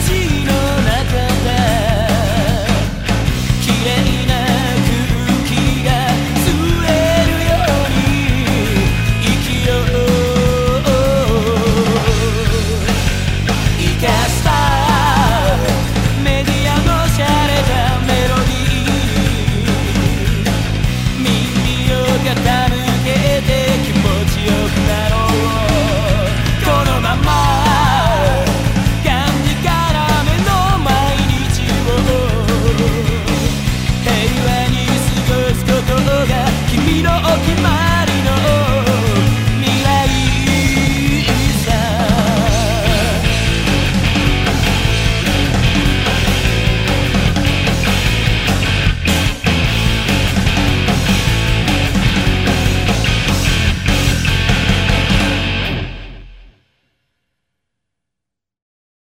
记得